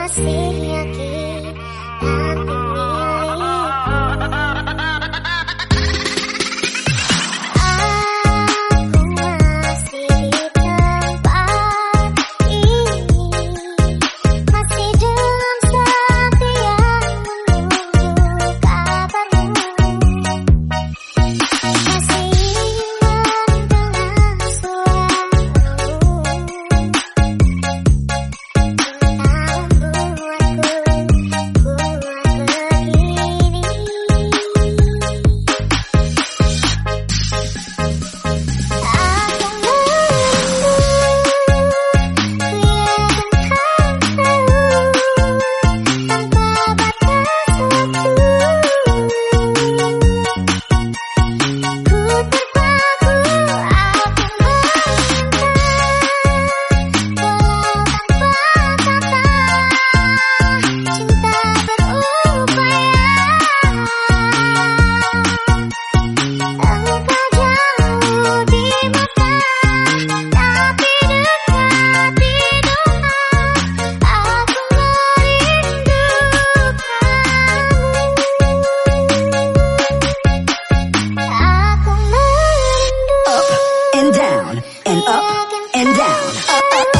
masih and up and down. Up, up.